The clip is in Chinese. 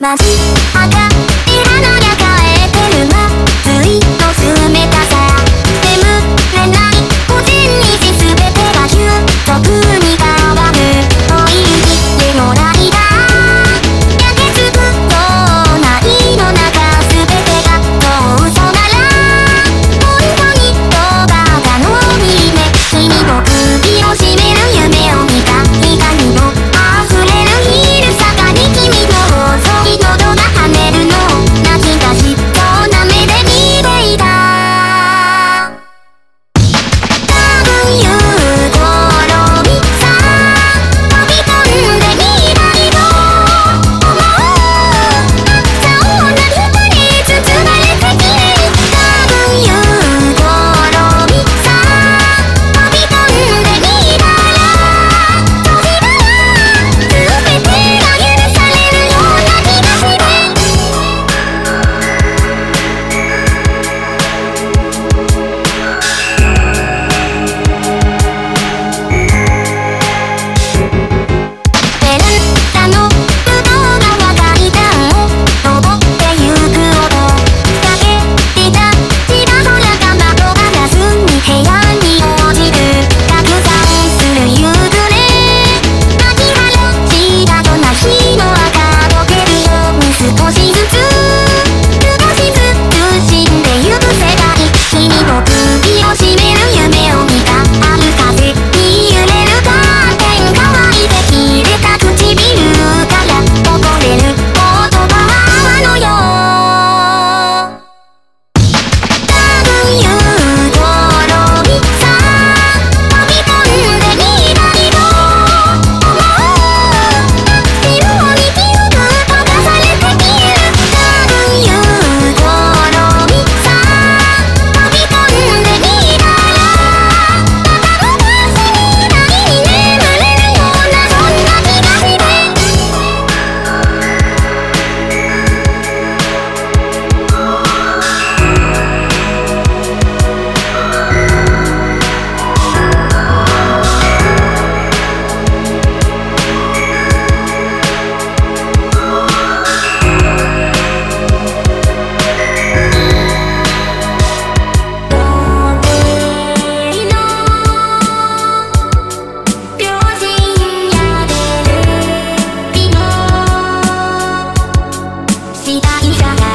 马戏した